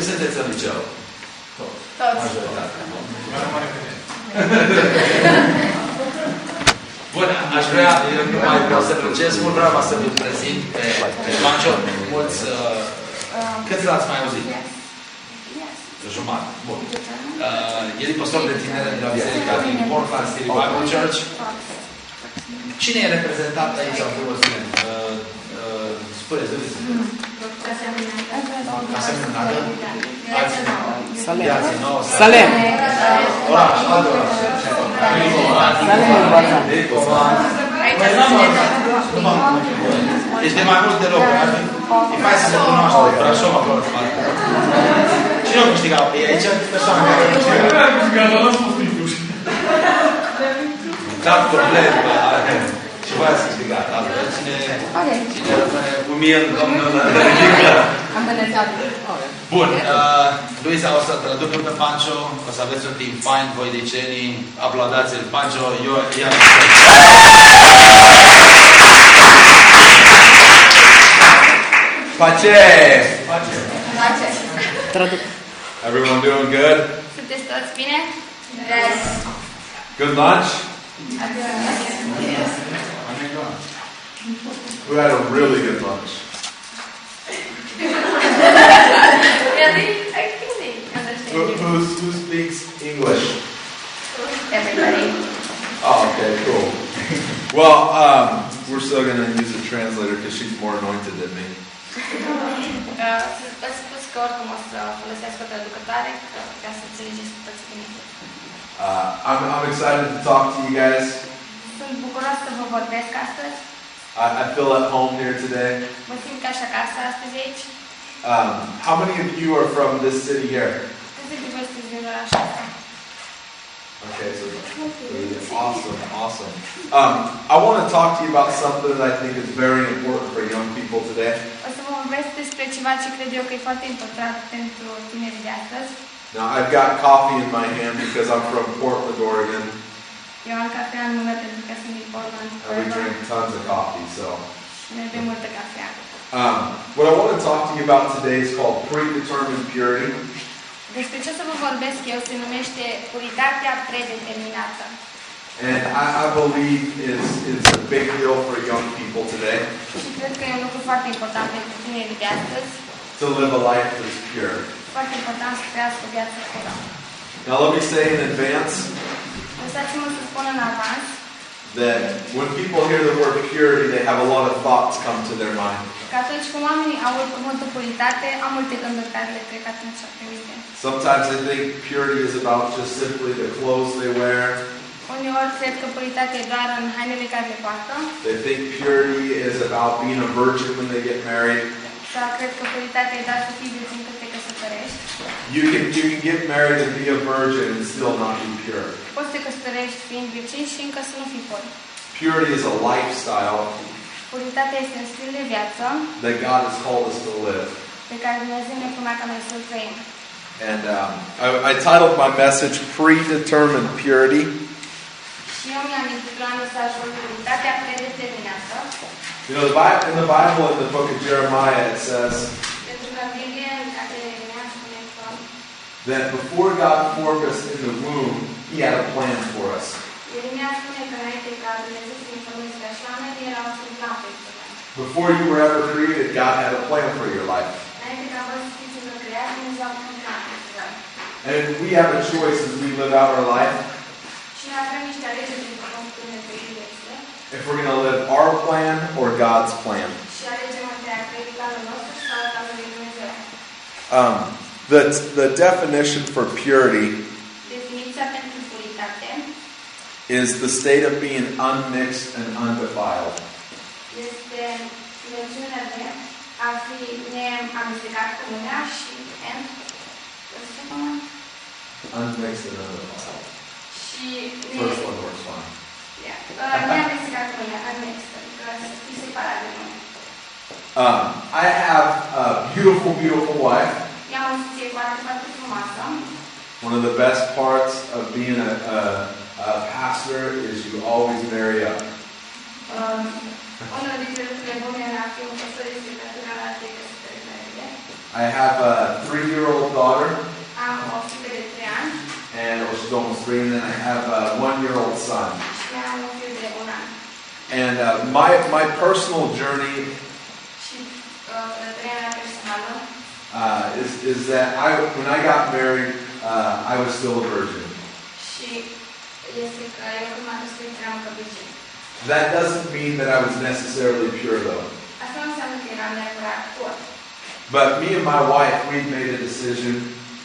Cât sunteți în liceu? Toți. Majoritatea, nu? Bun, aș vrea, eu nu mai vreau să lungesc mult, vreau să vă prezint pe, pe Pancho. Mulți, uh, câți l-ați mai auzit? Jumătate. Bun. Uh, el e pastor de tinere de la Biserica din Portland City Bible Church. Cine e reprezentat aici în primul zile? Uh, uh, spuneți, vedeți. Asemenea, Salem. Viații nouă. Salem. Oraș, alt oraș. Salem e important. Aici sunt Deci de mai multe locuri. ar fi- E fain să se cunoaște. Brașov acolo în spate. Cine a câștigat? E aici persoana care a câștigat. Dat probleme. Și voi ați câștigat. Altfel, cine, cine rămâne umil, domnul ridică. Am bună ziua. Bun, uh, Luisa o să traducă pe Pancho, o să aveți un timp fain, voi licenii, aplaudați-l Pancho, eu i-am Pace! Face. Traduc. Everyone doing good? Sunteți toți bine? Yes. Good lunch? Who had a really good lunch? Really? I Who, understand you. who's, who speaks English? Everybody. Oh, okay, cool. Well, um, we're still going to use a translator because she's more anointed than me. Uh, spus că oricum o să folosesc o traducătoare, că să înțelegeți cu toți. Uh, I'm, I'm excited to talk to you guys. Să vă vorbesc astăzi. I, I feel at home here today. Mă simt ca acasă astăzi aici. Um, how many of you are from this city here? Câți dintre voi sunteți din orașul ăsta? Okay, so awesome, awesome. Um, I want to talk to you about something that I think is very important for young people today. O să vă vorbesc despre ceva ce cred eu că foarte important pentru tinerii de astăzi. Now, I've got coffee in my hand because I'm from Portland, Oregon, Eu am cafea în mână pentru că sunt din and we drink tons of coffee. So, Și ne bem multă cafea. um, what I want to talk to you about today is called predetermined purity. Despre ce să vă vorbesc eu se numește puritatea predeterminată. And I, I believe it's, it's a big deal for young people today Și cred că e un lucru foarte important pentru tinerii de astăzi. to live a life that is pure. Foarte important să trăiască o viață cură. Now, let me say in advance Lăsați-mă să spun în avans that when people hear the word purity, they have a lot of thoughts come to their mind. că atunci când oamenii aud cuvântul puritate, am multe gânduri care le trec atunci pe minte. Sometimes they think purity is about just simply the clothes they wear. Uneori cred că puritatea e doar în hainele care le poartă, They think purity is about being a virgin when they get married. sau cred că puritatea e doar să fii virgin când te căsătorești. You can you can get married and be a virgin and still not be pure. Poți să te căsătorești fiind virgin și încă să nu fii pur. Purity is a lifestyle Puritatea este un stil de viață that God has called us to live. pe care Dumnezeu ne ca noi să-l trăim. And um, I, I titled my message "Predetermined Purity." Și eu mi-am intitulat mesajul Puritatea predeterminată, You know, the Bible, in the Bible, in the book of Jeremiah, it says pentru că în Biblie, în cartea Ieremia, spune că that before God formed us in the womb, He had a plan for us. Ieremia spune că înainte ca Dumnezeu să ne formeze ca și oameni, era un plan pentru noi. Before you were ever created, God had a plan for your life. Înainte ca voi să fiți încă creați, Dumnezeu a avut un plan pentru voi. And we have a choice as we live out our life Și noi avem niște alegeri pentru cum putem ne trăi viețile if we're going to live our plan or God's plan. și alegem între a trăi planul nostru sau planul lui Dumnezeu. Um, the, the definition for purity puritate is the state of being unmixed and undefiled. este mențiunea de a fi neamestecat cu lumea și and, Unmixed and undefiled. First one works fine. yeah, uh, neamestecat cu lumea, unmixed, adică să fii separat de lume. Um, I have a beautiful, beautiful wife. Eu am o soție foarte, foarte frumoasă. One of the best parts of being a, a, a pastor is you always marry up. Um, unul dintre lucrurile bune în a fi un păstor este că totdeauna te căsătorești repede. I have a three-year-old daughter, Am o fică de 3 ani and well, she's almost three, and then I have a one-year-old son. și mai am un fiu de un an. And uh, my my personal journey Și uh, călătoria mea personală is is that I when I got married, uh, I was still a virgin. și este că eu când m-am căsătorit eram. That doesn't mean that I was necessarily pure, though. Asta nu înseamnă că eram neapărat tot. But me and my wife, we've made a decision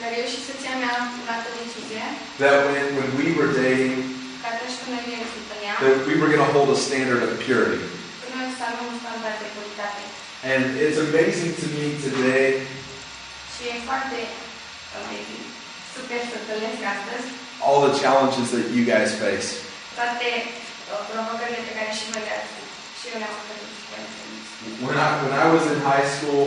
Dar eu și soția mea am luat o decizie that when when we were dating, că atunci când noi ne căsătoream, that we were going to hold a standard of purity. că noi să avem un standard de puritate. And it's amazing to me today Și e foarte super să întâlnesc astăzi all the challenges that you guys face. toate provocările pe care și voi le-ați și eu le-am. When I when I was in high school,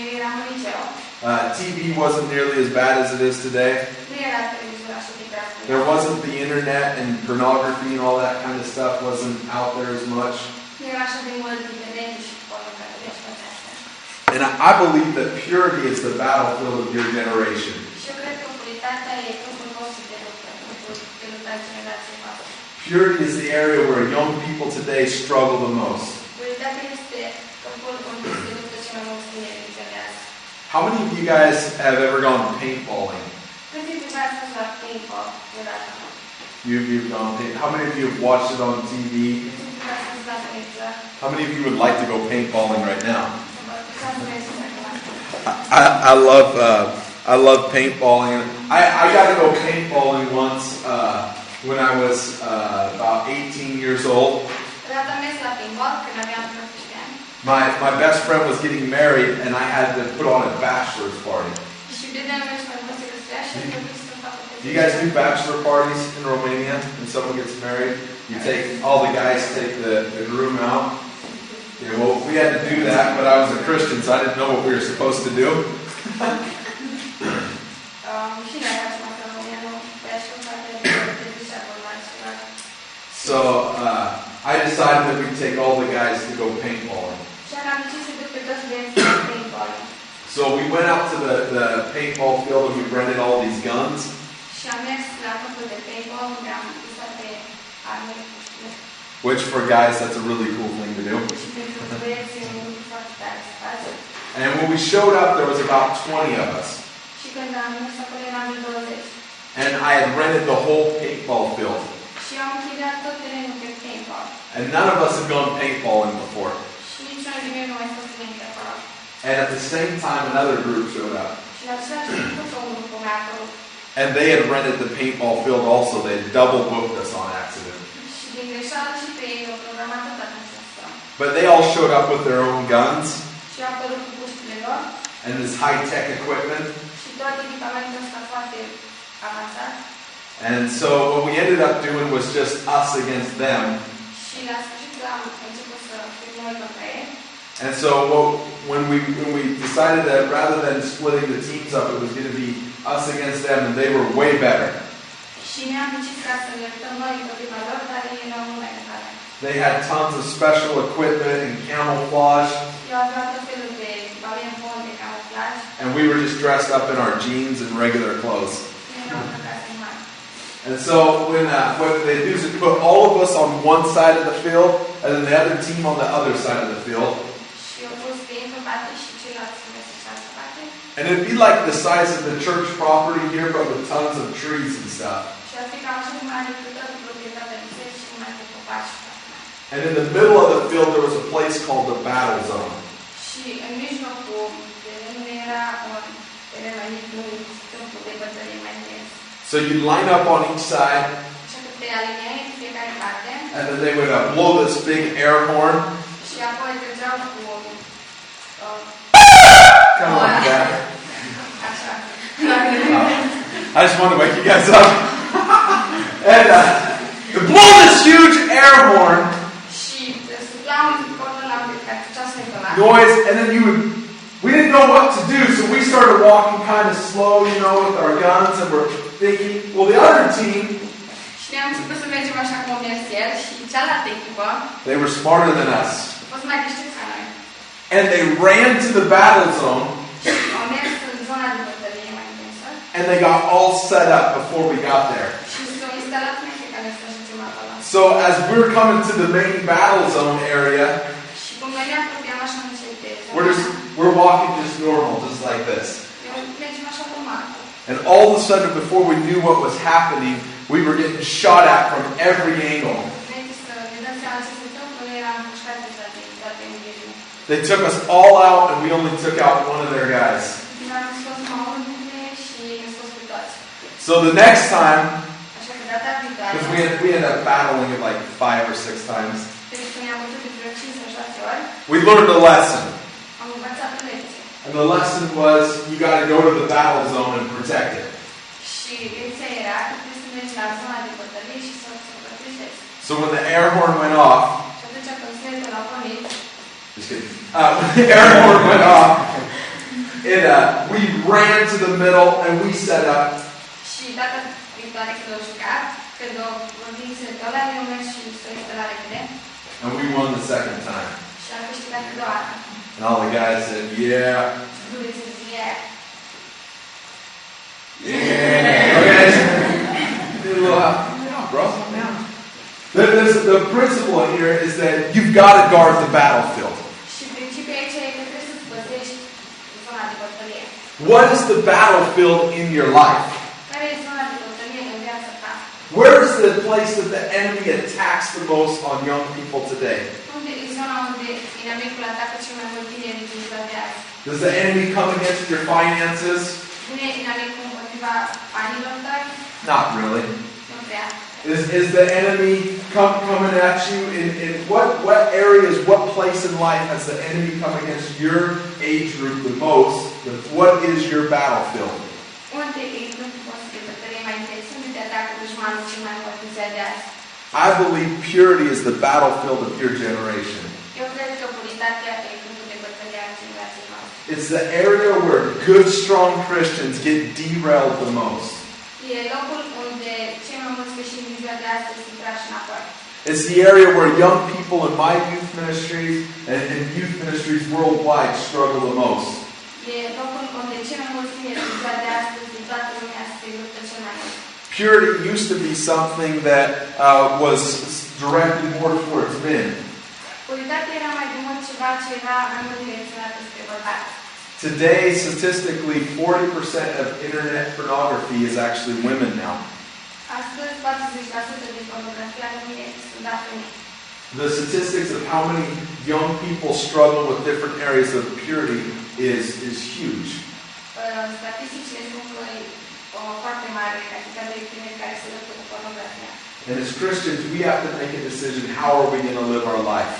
eu eram în liceu, uh, TV wasn't nearly as bad as it is today. nu era televizor așa de grav. There wasn't the internet and pornography and all that kind of stuff wasn't out there as much. Nu era așa de mult internet și pornografie și toate astea. And I, I believe that purity is the battlefield of your generation. Și eu cred că puritatea câmpul nostru de luptă, câmpul de luptă al generației noastre. Purity is the area where young people today struggle the most. Puritatea este câmpul unde se luptă cel mai mulți tineri în ziua de azi. How many of you guys have ever gone paintballing? Câți dintre voi ați fost la paintball vreodată? You, you've gone paint. How many of you have watched it on TV? Câți dintre voi ați fost la televizor? How many of you would like to go paintballing right now? Să vă puteți să vreți să mergem acum. I, I love uh, I love paintballing. I, I got to go paintballing once uh, when I was uh, about 18 years old. Odată am mers la paintball când aveam 18 ani My my best friend was getting married, and I had to put on a bachelor's party. și prietenul meu și mai mult se găsea și a trebuit să fac o Do you guys do bachelor parties in Romania when someone gets married? You take all the guys take the, the groom out. Yeah, well, we had to do that, but I was a Christian, so I didn't know what we were supposed to do. Um, și noi facem asta în România, nu prea știu foarte bine de ce acolo ceva. So uh, I decided that we'd take all the guys to go paintballing. Și am decis să duc pe toți băieții la paintball. So we went out to the, the paintball field and we rented all these guns. Which for guys, that's a really cool thing to do. și pentru băieți un lucru foarte tare să faci. And when we showed up, there was about 20 of us. Și când am mers acolo eram de 20. And I had rented the whole paintball field. Și eu am închiriat tot terenul de paintball. And none of us had gone paintballing before. Și niciunul dintre noi nu mai fost înainte acolo. And at the same time, another group showed up. Și la același timp tot un grup mai acolo. And they had rented the paintball field also. They had double booked us on accident. But they all showed up with their own guns Și au apărut cu puștile lor and this high tech equipment. și tot echipamentul ăsta foarte avansat. And so what we ended up doing was just us against them. Și la sfârșit am început să fim noi contra ei. And so what, when we when we decided that rather than splitting the teams up, it was going to be us against them, and they were way better. They had tons of special equipment and camouflage, Eu aveam tot felul de echipament bun de camuflaj. and we were just dressed up in our jeans and regular clothes. Nu erau îmbrăcați în mari. And so when uh, what they do is they put all of us on one side of the field, and then the other team on the other side of the field. Și eu pus pe ei într-o parte și ceilalți pe cealaltă parte. And it'd be like the size of the church property here, but with tons of trees and stuff. Și ar fi cam așa cum are cu toată proprietatea bisericii și cum are cu copaci și toate. And in the middle of the field, there was a place called the battle zone. Și în mijlocul terenului era un teren mai mic, nu câmpul de bătălie mai imens. So you'd line up on each side, Așa că te alineai în fiecare parte and then they would uh, blow this big air horn. și apoi trăgeau cu uh, Come on, Dad. așa. I just wanted to wake you guys up. And uh, blow this huge air horn Și suflam cornul la ca ceasul ăla. noise, and then you would. We didn't know what to do, so we started walking kind of slow, you know, with our guns, and we're thinking, well, the other team, Și ne-am început să mergem așa cum o mers el și cealaltă echipă they were smarter than us. a fost mai deștepți ca noi. And they ran to the battle zone, Și au mers în zona de bătălie mai and they got all set up before we got there. So as we're coming to the main battle zone area, we're just we're walking just normal, just like this. And all of a sudden, before we knew what was happening, we were getting shot at from every angle. They took us all out, and we only took out one of their guys. So the next time, Așa că data viitoare, because we, had, we ended up battling it like five or six times, pentru că ne-am bătut de vreo 5 sau 6 ori, we learned a lesson. am învățat o lecție. And the lesson was you got to go to the battle zone and protect it. Și lecția era că trebuie să mergi la zona de bătălie și să să protejezi. So when the air horn went off, Și atunci când sunetul a pornit, just kidding, uh, when the air horn went off, it, uh, we ran to the middle and we set up și data viitoare când au jucat, când au vorbit sunetul ăla, ne-au mers și s-au instalat repede and we won the second time. și am câștigat a doua dată. And all the guys said, yeah, Dure să zie, yeah. Okay, do a little, bro. The, the, principle here is that you've got to guard the battlefield. Și principiul aici că trebuie să-ți păzești zona de bătălie. What is the battlefield in your life? Care e zona de bătălie în viața ta? Where is the place that the enemy attacks the most on young people today? Unde zona unde inamicul atacă cel mai mult tinerii din ziua de azi? Does the enemy come against your finances? Vine inamicul împotriva banilor tăi? Not really. Is, is the enemy come, coming at you in, in what, what areas, what place in life has the enemy come against your age group the most? What is your battlefield? I believe purity is the battlefield of your generation. Eu cred că puritatea grupul de bătălie a generației noastre. It's the area where good, strong Christians get derailed the most. Locul unde cei mai mulți creștini din ziua de astăzi sunt trași înapoi. It's the area where young people in my youth ministries and, and youth ministries worldwide struggle the most. Purity used to be something that uh, was directed more towards men. Today, statistically, 40% of internet pornography is actually women now. Astăzi, 40% din pornografia lumii sunt date femei. The statistics of how many young people struggle with different areas of purity is, is huge. And as Christians, we have to make a decision how are we going to live our life?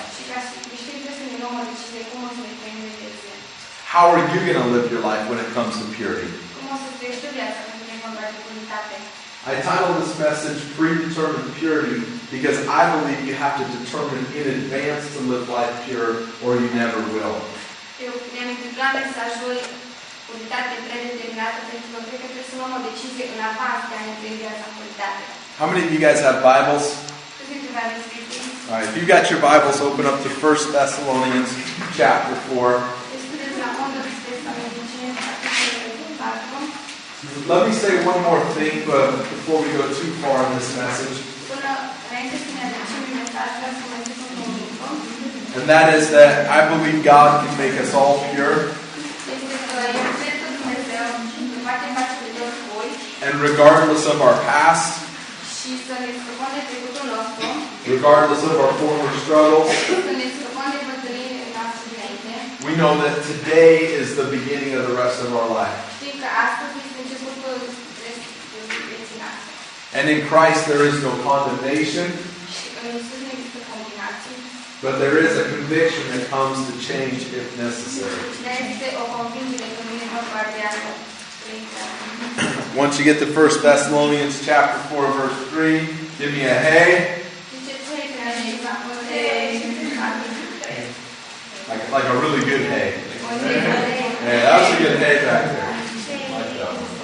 How are you going to live your life when it comes to purity? I titled this message Predetermined Purity because I believe you have to determine in advance to live life pure or you never will. Pentru că cred că trebuie să luăm o decizie în avans de a ne trăi în puritate. How many of you guys have Bibles? Câți dintre voi aveți Biblie? All right, if you've got your Bibles, open up to 1 Thessalonians chapter 4. Deschideți la fondul Tesaloniceni, capitolul 4. Let me say one more thing but before we go too far in this message, Până înainte să ne aducem mesaj, vreau să mai zic un lucru. and that is that I believe God can make us all pure, and regardless of our past, regardless of our former struggles, we know that today is the beginning of the rest of our life. And in Christ there is no condemnation, Și în Iisus nu există combinații, but there is a conviction that comes to change if necessary. dar este o convingere că vine vorba de a Once you get to 1 Thessalonians chapter 4, verse 3, give me a hey. Ziceți voi că ne ajungem Like, like a really good hey. Yeah, that was a good hey back there. Like that one.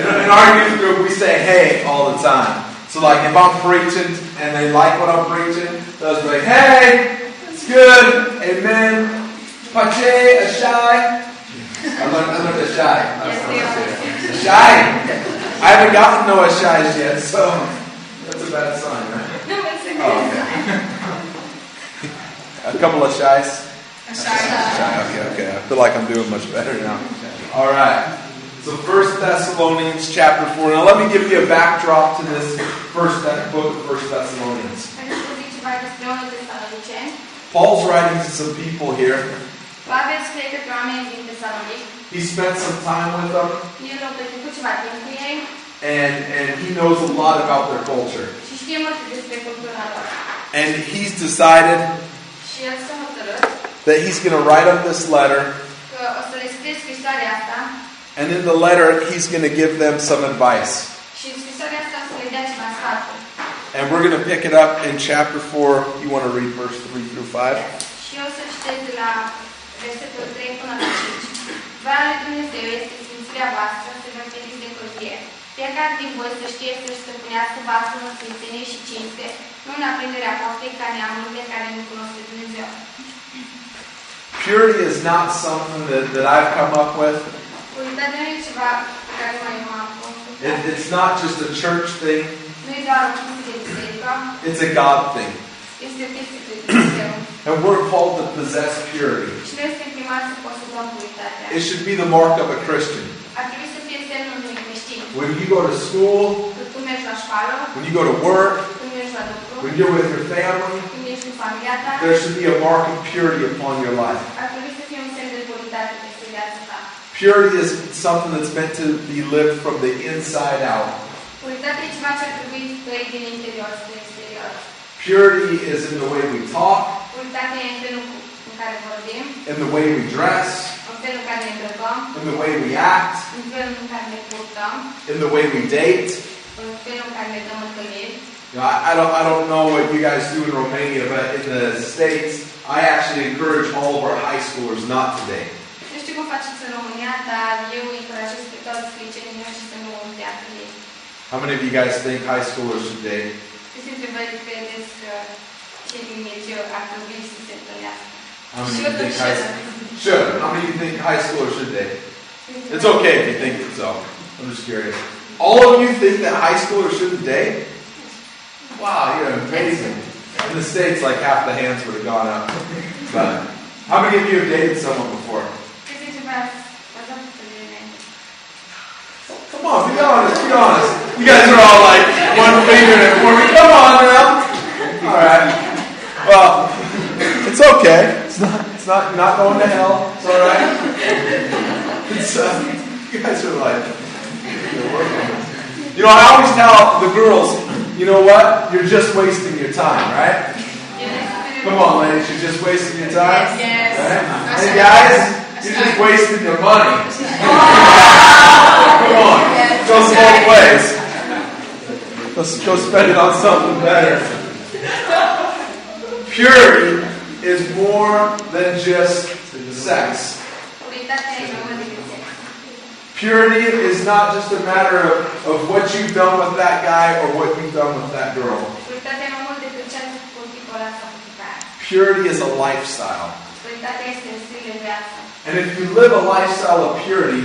In, in our youth group, we say hey all the time. So like if I'm preaching and they like what I'm preaching, they'll just be like, hey, it's good, amen, pache, ashai. I learned, I learned a shy. That's Este what I'm o saying. A shy. I haven't gotten a shies yet, so that's a bad sign, right? Nu, însă Oh, okay. A couple of shies. Shy, okay, okay. I feel like I'm doing much better now. All right. So First Thessalonians chapter four. Now let me give you a backdrop to this first book of First Thessalonians. Haideți să zic ceva despre unul Tesaloniceni. Paul's writing to some people here. Pavel scrie către oameni din Tesalonic. He spent some time with them, El a petrecut ceva timp cu ei and and he knows a lot about their culture. și știe multe despre cultura lor. And he's decided Și el s-a hotărât that he's going to write up this letter, and in the letter he's going to give them some advice. And we're going to pick it up in chapter 4. You want to read verse 3 through 5? Și eu o să citesc de la versetul 3 până la 5. Vara lui Dumnezeu este sfințirea voastră, să vă feriți de. Fiecare din voi să știe să-și stăpânească vasul în sfințenie și cinste, nu în aprinderea poftei ca care nu Dumnezeu. Purity is not something that, that I've come up with. Puritatea nu ceva pe care noi nu am construit. It, it's not just a church thing, Nu doar o chestie de biserică, it's a God thing. este o chestie de Dumnezeu. And we're called to possess purity. Și noi suntem primați să posedăm puritatea. It should be the mark of a Christian. Ar trebui să fie semnul unui creștin. When you go to school, Când tu mergi la școală, when you go to work, când mergi la lucru, when you're with your family, când ești cu familia ta, there should be a mark of purity upon your life. ar trebui să fie un semn de puritate peste viața ta. Purity is something that's meant to be lived from the inside out. Puritatea ceva ce ar trebui trăit din interior spre exterior. Purity is in the way we talk, în felul cu- în care vorbim, in the way we dress, în felul în care ne îmbrăcăm, in the way we act, în felul în care ne purtăm, in the way we date. în felul în care ne dăm întâlniri. You know, I, I don't I don't know what you guys do in Romania, but in the States, I actually encourage all of our high schoolers not to date. Nu știu cum faceți în România, dar eu încurajez pe toți să nu. How many of you guys think high schoolers should date? Câți dintre voi credeți că cei din liceu ar trebui să se întâlnească? How many of you think high should? How many of you think high schoolers should date? It's okay if you think so. I'm just curious. All of you think that high schoolers shouldn't date? Wow, you're amazing. In the States, like half the hands would have gone up. But how many of you have dated someone before? Câți dintre voi ați ați avut întâlniri înainte? Come on, be honest, be honest. You guys are all like one finger at for me. Come on now. All right. Well, it's okay. It's not. It's not. Not going to hell. It's all right. It's. Uh, you guys are like. You know, I always tell the girls, you know what? You're just wasting your time, right? Come on, ladies, you're just wasting your time. Yes, yes. Right? Hey, guys, you're just wasting your money. Come on, goes both ways. Let's go spend it on something better. Purity is more than just sex. Puritatea mai mult decât sex. Purity is not just a matter of, of what you've done with that guy or what you've done with that girl. Puritatea mai mult decât ce ați făcut cu tipul ăla sau cu tipa aia. Purity is a lifestyle. Puritatea este un stil de viață. And if you live a lifestyle of purity,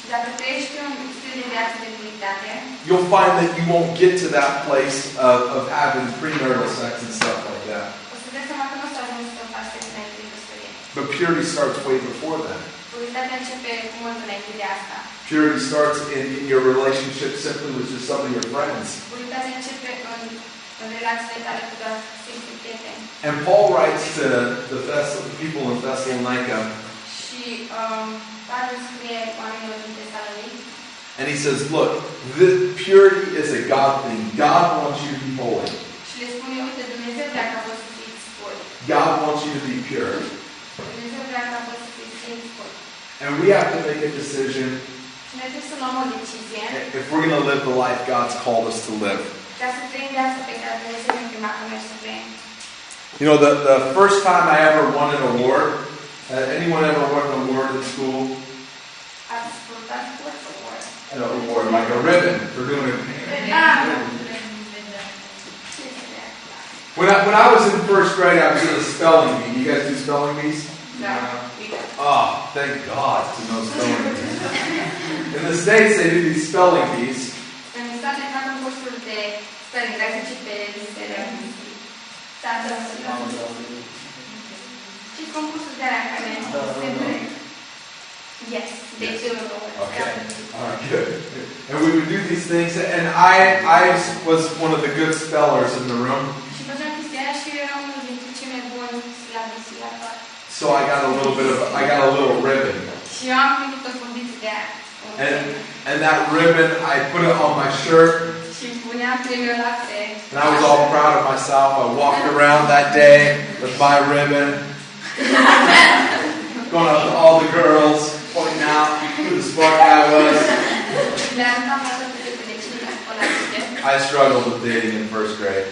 Și dacă trăiești un stil de viață de puritate, you'll find that you won't get to that place of, of having premarital sex and stuff like that. o să dai seama că nu o să ajungi să faci sex înainte de căsătorie. But purity starts way before that. Puritatea începe cu mult înainte de asta. Purity starts in, in your relationship simply with just some of your friends. Puritatea începe în, în relațiile tale cu doar simpli prieteni. And Paul writes to the Thess- people in Thessalonica, Um, and he says, Look, this purity is a God thing. God wants you to be holy. și le spune, uite, Dumnezeu vrea ca voi să fiți puri. God wants you to be pure. Dumnezeu vrea ca voi să fiți sfinți puri. And we have to make a decision Și noi trebuie să luăm o decizie if we're going to live the life God's called us to live. ca să trăim viața pe care Dumnezeu ne-a chemat ca noi să trăim. You know, the, the first time I ever won an award, uh, anyone ever won an award in school? Pur sau pur? An award, like a ribbon for doing it. When I, when I was in first grade, I was in a spelling bee. You guys do spelling bees? No. Oh, thank God to know spelling bees. In the States, they do these spelling bees. În state fac concursuri de spelling, ai să citit pe litere. Tată, și concursuri de alea care se Yes, they do. Okay. All right, good. And we would do these things, and I, I was one of the good spellers in the room, Și făceam chestia aia și eu eram unul dintre cei mai buni silabi silabi. so I got a little bit of, I got a little ribbon, Și eu am primit o fundiță de aia. and and that ribbon, I put it on my shirt, Și puneam premiul la pe... and I was all proud of myself. I walked around that day with my ribbon, going up to all the girls, pointing out who the smart guy was. I struggled with dating in first grade.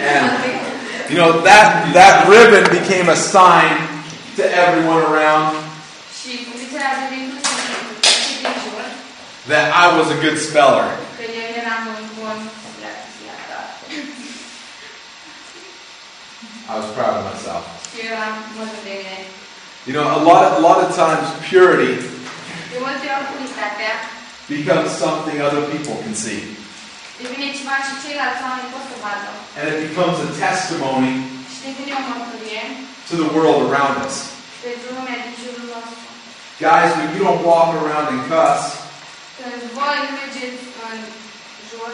And you know that that ribbon became a sign to everyone around that I was a good speller. că eu eram un bun silabi silabi. I was proud of myself. Și eu eram mândru de mine. You know, a lot of, a lot of times purity De multe ori puritatea becomes something other people can see. devine ceva și ceilalți oameni pot să vadă. And it becomes a testimony Și devine o mărturie to the world around us. pentru lumea din jurul nostru. Guys, when you don't walk around and cuss, Când voi nu mergeți în jur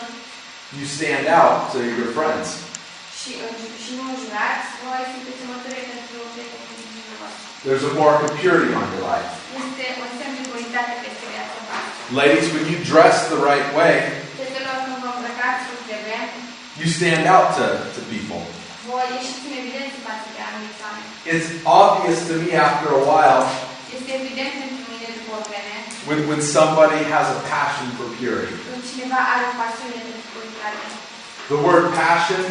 you stand out to your friends. Și, în, și nu înjurați, voi sunteți o pentru prietenii din. There's a mark of purity on your life. Este un semn de puritate peste viața voastră. Ladies, when you dress the right way, Fetelor, când vă îmbrăcați cum trebuie, you stand out to, to people. voi ieșiți în evidență față de anumiți oameni. It's obvious to me after a while Este evident pentru mine după o vreme when, when somebody has a passion for purity. când cineva are o pasiune pentru puritate. The word passion,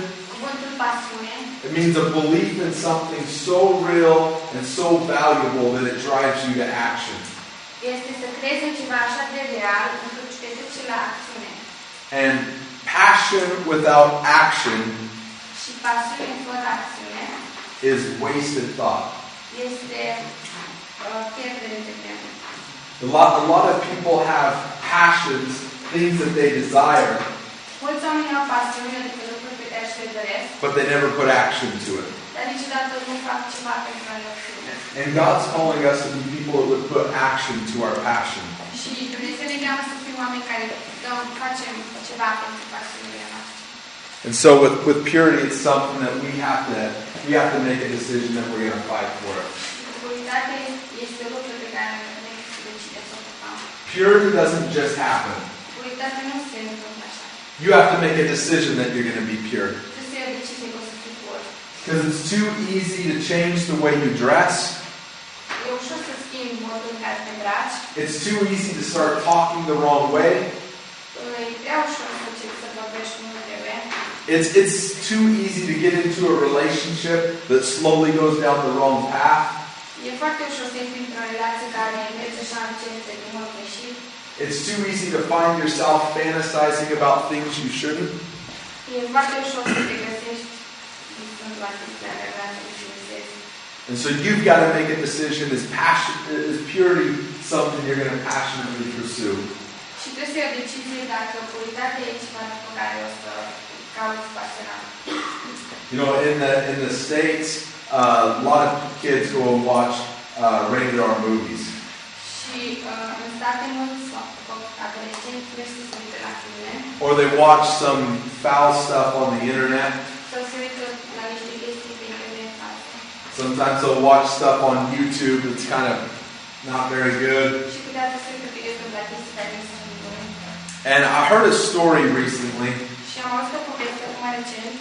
it means a belief in something so real and so valuable that it drives you to action. este să crezi în ceva așa de real încât te duce la acțiune. And passion without action Și pasiune fără acțiune is wasted thought. este pierdere de vreme. A lot, a lot of people have passions, things that they desire, but they never put action to it. dar niciodată nu fac ceva pentru a le obține. And God's calling us to be people that would put action to our passion. Și Dumnezeu ne cheamă să fim oameni care dăm, facem ceva pentru pasiunile noastre. And so with, with purity, it's something that we have to we have to make a decision that we're going to fight for it. Puritate este lucrul pe care noi să decidem să o facem. Purity doesn't just happen. You have to make a decision that you're going to be pure. Because it's too easy to change the way you dress. It's too easy to start talking the wrong way. It's, it's too easy to get into a relationship that slowly goes down the wrong path. E foarte ușor să intri într-o relație care așa încet. It's too easy to find yourself fantasizing about things you shouldn't. Foarte ușor să te găsești visând la chestii ale vrea să le visezi. And so you've got to make a decision is passion is purity something you're going to passionately pursue. Și trebuie să iei o decizie dacă puritatea ceva după care o să cauți pasionat. You know, in the in the states, uh, a lot of kids go and watch uh, rated R movies. Și uh, în state mulți adolescenți merg să se uite la filme Or they watch some foul stuff on the internet. sau se uită la niște chestii pe internet false. Sometimes they'll watch stuff on YouTube that's kind of not very good. Și câteodată se uită pe YouTube la chestii care nu sunt bune. And I heard a story recently Și am auzit o poveste acum recent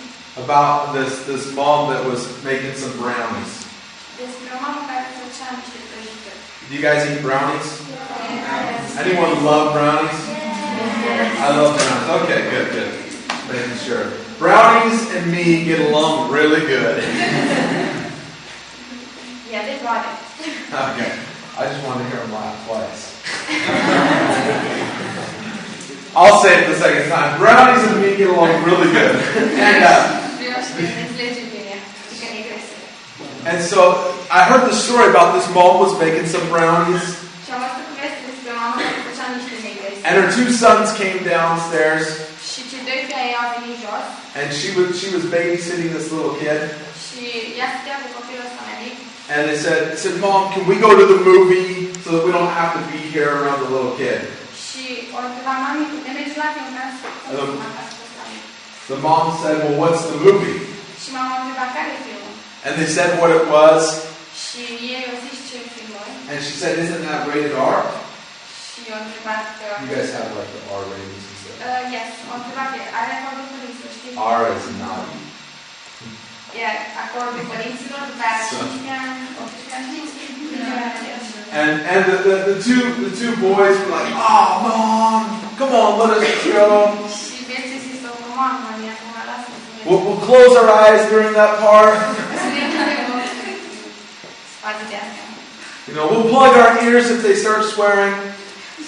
about this this mom that was making some brownies. Do you guys eat brownies? Anyone love brownies? I love brownies. Okay, good, good. Making sure. Brownies and me get along really good. E de toate. Okay. I just wanted to hear him laugh twice. I'll say it the second time. Brownies and me get along really good. And uh, Și eu știu, ne înțelege bine. Și că ne găsește. And so I heard the story about this mom was making some brownies, Și am văzut poveste despre mama care făcea niște negresi. and her two sons came downstairs, Și cei doi fii ai ei au venit jos and she was she was babysitting this little kid. și ea stătea cu copilul ăsta mai mic. And they said, said, Mom, can we go to the movie so that we don't have to be here around the little kid? Și o întreba mami, putem merge la film ca să Um. acasă cu ăsta mic. The mom said, Well, what's the movie? Și mama a întrebat care filmul. And they said what it was. Și ei au zis ce film. And she said, Isn't that rated R? Și eu întrebat că... You guys have like the R ratings and stuff. Uh, yes, am întrebat că are acordul părinților, știi? R is naughty. Iar acordul părinților, după aia 15 ani, 18 ani, aceeași. And and the, the, the two the two boys were like, Oh mom, come on, let us go. Și bieții zis, o mamă, mami, acum lasă-mă să merg. We'll, we'll close our eyes during that part. Să ne închidem ochii. Spate de astea. You know, we'll plug our ears if they start swearing.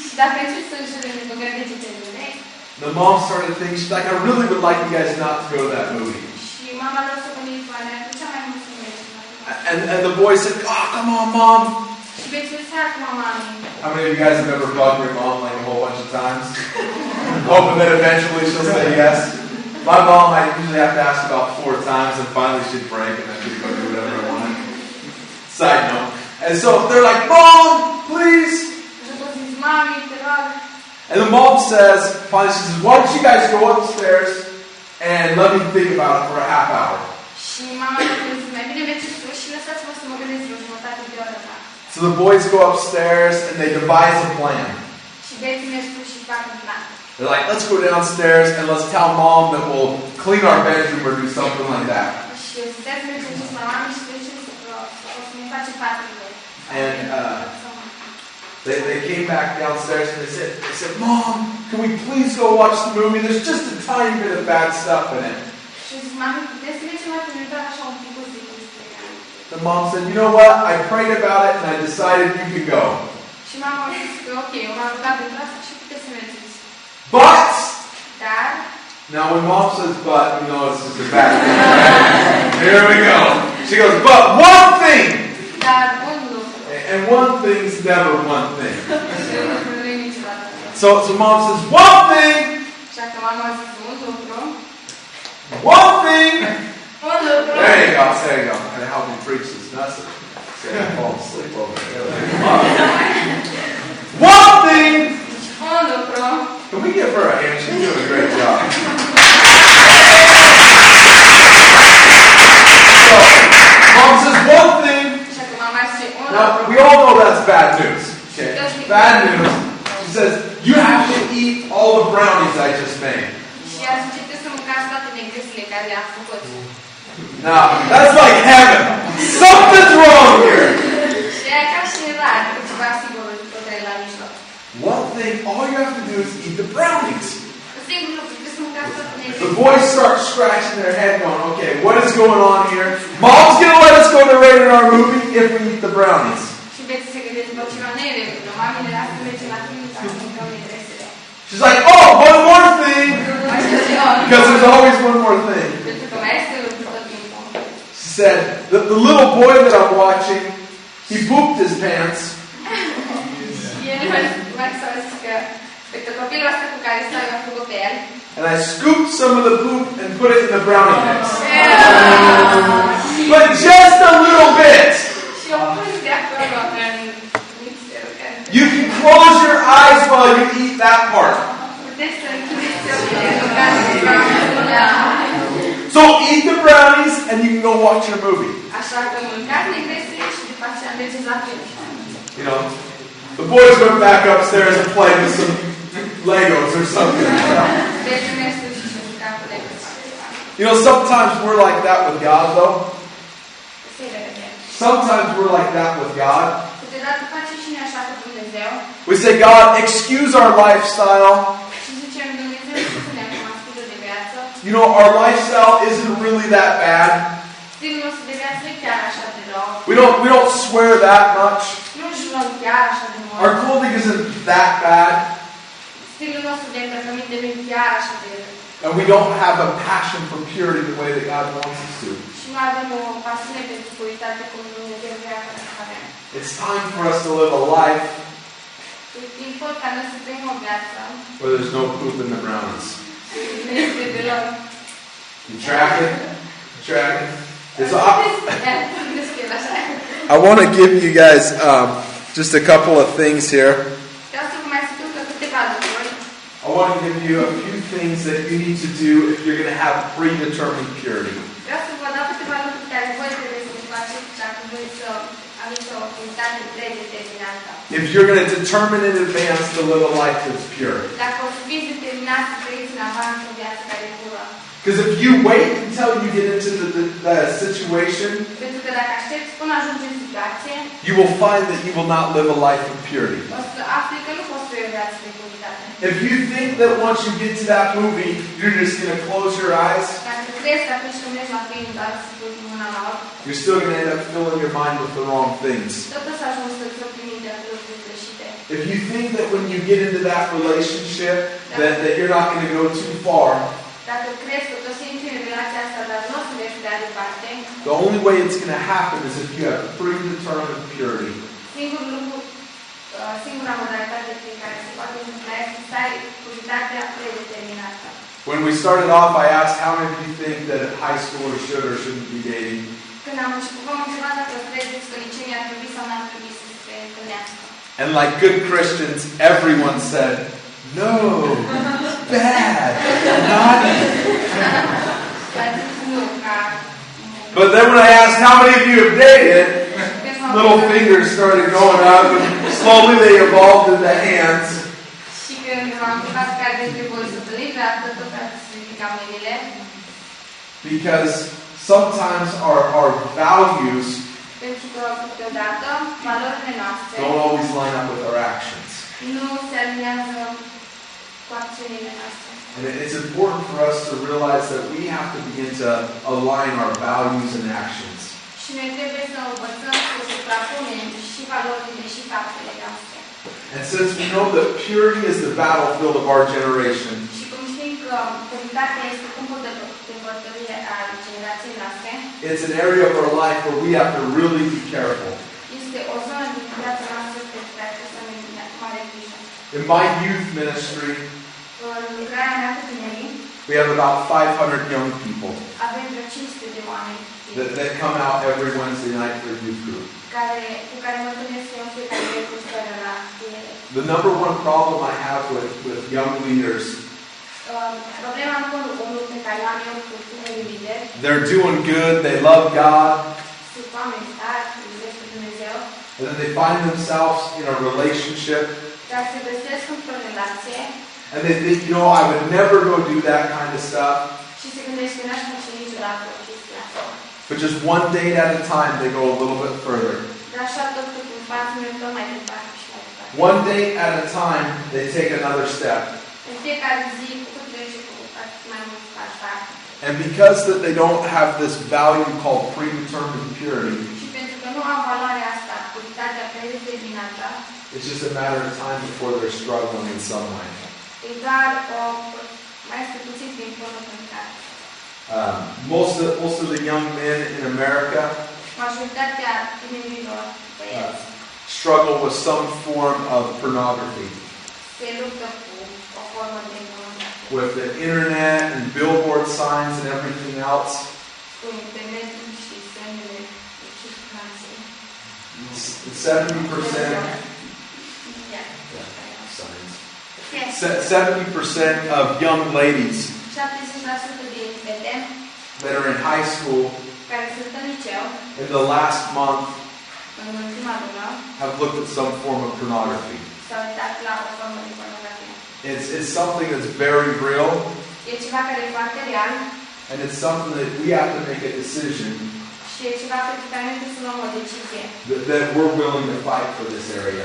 Și dacă încep să jure, ne băgăm degetele în urechi. The mom started thinking, she's like, I really would like you guys not to go to that movie. Și mama lor s-a gândit, oare ar plăcea mai mult să mergem la film? And, and the boy said, Oh, come on, mom. Și bieții zis, acum, mami. How many of you guys have ever bugged your mom like a whole bunch of times? Hoping that eventually she'll say yes. My mom, I usually have to ask about four times, and finally she'd break, and then she'd go do whatever. Side note. And so they're like, Mom, please. And the mom says, finally she says, Why don't you guys go upstairs and let me think about it for a half hour? So the boys go upstairs and they devise a plan. They're like, let's go downstairs and let's tell mom that we'll clean our bedroom or do something like that. And, uh, They, they came back downstairs and they said, they said, Mom, can we please go watch the movie? There's just a tiny bit of bad stuff in it. Și zic, mami, puteți să mergem la film doar așa un pic o zi The mom said, you know what? I prayed about it and I decided you can go. Și mama a zis că ok, eu m-am rugat pentru asta și puteți să mergeți. But, now when mom says but, you know it's just a bad thing. Here we go. She goes, but one thing. Dar un. And one thing's never one thing. Și un lucru nu niciodată. So, so mom says, one thing, Așa că mama a un lucru. one thing. Un lucru. There you go, there you go. I'm gonna help you preach this message. So I fall asleep over there. One thing. Un lucru. Can we give her a hand? She's doing a great job. So, mom says one thing. Așa că mama zice un Now, lucru. we all know that's bad news. Okay? Bad news. She says, you have to eat all the brownies I just made. Și ea zice, trebuie să mâncați toate negresile care le-am făcut. Now, that's like heaven. Something's wrong here. Și ea ca și rar, că ceva sigur tot la mijloc. One thing, all you have to do is eat the brownies. Singur lucru, trebuie să mâncați toate The boys start scratching their head, going, okay, what is going on here? Mom's gonna let us go to rated R movie if we eat the brownies. Și veți se gândesc, bă, ceva nu e regulă. Mamele lasă să mergem la film ca să mâncăm negresile. She's like, oh, one more thing. Mai zice, "Oh, nu." Because there's always one more thing. Pentru că mai este lucru tot timpul. She said, the, the little boy that I'm watching, he pooped his pants. Și el mai să zis că uite, copilul ăsta cu care stau, eu am făcut pe el. And I scooped some of the poop and put it in the brownie mix. But just a little bit. Și eu pus de acolo în mixerul care You can close your eyes while you eat that part. So eat the brownies and you can go watch your movie. You know, the boys went back upstairs and played with some Legos or something. You know, sometimes we're like that with God, though. Sometimes we're like that with God. Câteodată face și noi așa cu Dumnezeu We say, God, excuse our lifestyle. și zicem Dumnezeu să ne acum stilul de viață. You know, our lifestyle isn't really that bad. Stilul nostru de viață nu chiar așa de rău. We don't we don't swear that much. Nu jurăm chiar așa de Our clothing isn't that bad. Stilul nostru de îmbrăcăminte nu chiar așa de rău. And we don't have a passion for purity the way that God wants us to. Și nu avem o pasiune pentru puritate cum Dumnezeu vrea să avem. It's time for us to live a life timpul ca noi să trăim o viață. where there's no poop in the brownies. Nu este deloc. You? You tracking? It's așa. I want to give you guys um, just a couple of things here. Vreau să vă mai spun că câteva lucruri. I want to give you a few things that you need to do if you're going to have predetermined purity. Vreau să vă dau câteva lucruri care voi trebuie să le faceți dacă vreți să aveți o puritate predeterminată. If you're going to determine in advance to live a life that's pure. Because if you wait until you get into the, the, the situation, Pentru că dacă aștepți până ajungi în situație, you will find that you will not live a life of purity. o să afli că nu poți trăi o viață de puritate. If you think that once you get to that movie, you're just going to close your eyes, Dacă crezi că atunci când mergi la film doar să pui mâna la ochi, you're still going to end up filling your mind with the wrong things. tot o să ajungi să-ți opi mintea cu lucruri greșite. If you think that when you get into that relationship, that, that you're not going to go too far, Dacă crezi că o să în relația asta, dar nu o să mergi prea departe, the only way it's going to happen is if you have predetermined purity. singurul lucru, uh, singura modalitate prin care se poate întâmpla este să ai puritatea predeterminată. When we started off, I asked how many of you think that high schoolers should or shouldn't be dating. Când am început, v-am întrebat dacă credeți că licenii ar trebui sau n-ar trebui să se întâlnească. And like good Christians, everyone said, no, bad, ca... But then when I asked how many of you have dated, little fingers started going up and slowly they evolved into hands. Because sometimes our, our values don't always line up with our actions. And it's important for us to realize that we have to begin to align our values and actions. Și noi trebuie să învățăm să suprapunem și valorile și faptele noastre. And since we know that purity is the battlefield of our generation, Și cum știm că puritatea este câmpul de, de bătălie al generației noastre, it's an area of our life where we have to really be careful. este o zonă din viața noastră pe care trebuie să avem mare grijă. In my youth ministry, we have about 500 young people avem vreo 500 de oameni that, that come out every Wednesday night for youth group. The number one problem I have with, with young leaders, they're doing good, they love God, and then they find themselves in a relationship dar se găsesc într-o relație and they think, you know, I would never go do that kind of stuff. și se gândește că n-aș face niciodată o chestie asta. But just one date at a time, they go a little bit further. Dar așa tot cât un pas merg tot mai departe și mai departe. One date at a time, they take another step. În fiecare zi, cu cât trece cu atât mai mult faci parte. And because that they don't have this value called predetermined purity, Și pentru că nu au valoarea asta, puritatea predeterminată, it's just a matter of time before they're struggling in some way. doar o, mai este puțin timp până când care. Um, most of most of the young men in America băieți struggle with some form of pornography, se luptă cu o formă de pornografie, with the internet and billboard signs and everything else. cu internetul și semnele de circulație. Seventy percent, 70% of young ladies that are in high school in the last month have looked at some form of pornography. It's, it's something that's very real. And it's something that we have to make a decision that, that we're willing to fight for this area.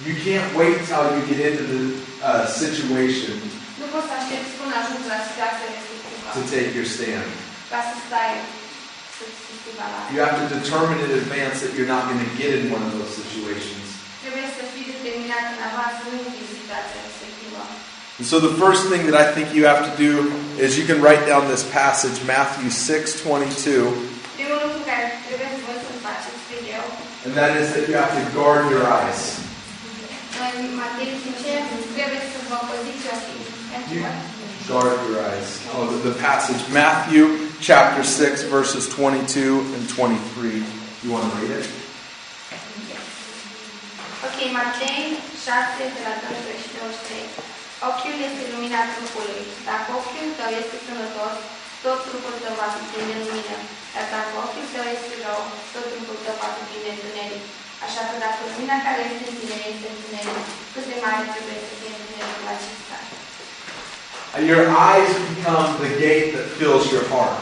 Că suntem gata să luptăm pentru zona asta. You can't wait till you get into the uh, situation Nu poți să aștepți până ajungi la situația respectivă to take your stand. ca să stai să-ți susții valoarea. You have to determine in advance that you're not going to get in one of those situations. Trebuie să fii determinat în avans să nu intri în situația respectivă. And so the first thing that I think you have to do is you can write down this passage, Matthew 6 22, Primul lucru care trebuie voi să-l faceți, cred eu, and that is that you have to guard your eyes. În Matei zice, trebuie să vă păziți ochii. Pentru You guard your eyes. Oh, the, the passage, Matthew chapter 6, verses 22 and 23. You want to read it? Ok, Matei 6, de la 12 și 23. Ochiul este lumina trupului. Dacă ochiul tău este sănătos, tot trupul tău va fi plin de lumină. Dar dacă ochiul tău este rău, tot trupul tău va fi plin de întuneric. Așa că dacă lumina care este în tine este întuneric, cât de mare trebuie să fie întunericul acesta. Your eyes become the gate that fills your heart.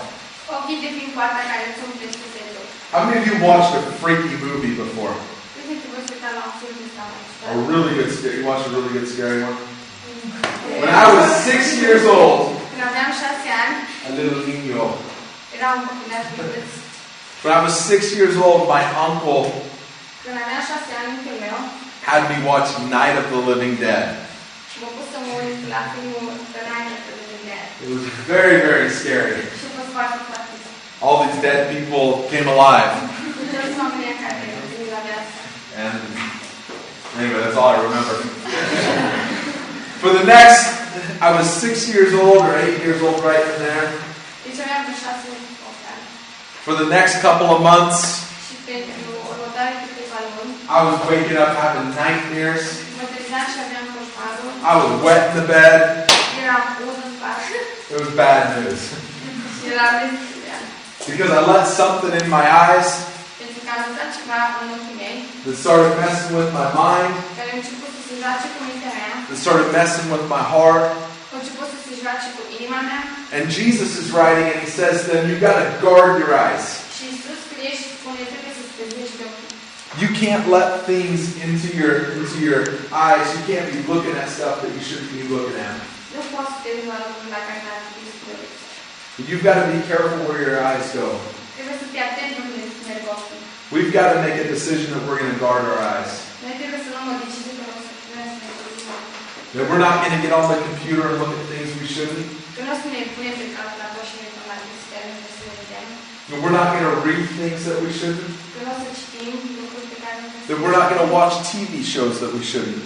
Ochii devin poarta care îți umple sufletul. How many of you watched a freaky movie before? Câți dintre voi se uitat la un film sau A really good scary. You watched a really good scary one? Mm. When I was six years old, Când aveam șase ani, a little niño. era un copilaș micuț. When I was six years old, my uncle had me watch Night of the Living Dead. m-a pus să mă uit la filmul The Night of the Living Dead. It was very, very scary. Și a fost foarte, foarte All these dead people came alive. Toți oamenii care au venit la viață. And anyway, that's all I remember. For the next, I was six years old or eight years old right in there. Deci aveam vreo șase opt ani. For the next couple of months, I was waking up having nightmares. mă trezeam și aveam coșmarul. I was wet in the bed. Eram uz în pat. It was bad news. și era vesel. Because I let something in my eyes Pentru că am lăsat ceva în ochii mei, that started messing with my mind, care a început să se joace cu mintea mea, that started messing with my heart. a început să se joace cu inima mea. And Jesus is writing and he says, then you've got to guard your eyes. Și Iisus scrie și spune, trebuie să-ți păzești ochii. You can't let things into your into your eyes. You can't be looking at stuff that you shouldn't be looking at. Nu poți să te uiți la lucruri la care n-ar trebui să te uiți. You've got to be careful where your eyes go. Trebuie să fii atent unde îți merg ochii. We've got to make a decision that we're going to guard our eyes. Noi trebuie să luăm o decizie că o să punem să ne păzim ochii. That we're not going to get on the computer and look at things we shouldn't. Că nu o să ne punem pe calculator și ne uităm la chestii unde să le vedem. That we're not going to read things that we shouldn't. Că nu o să citim lucruri pe care nu That we're not going to watch TV shows that we shouldn't.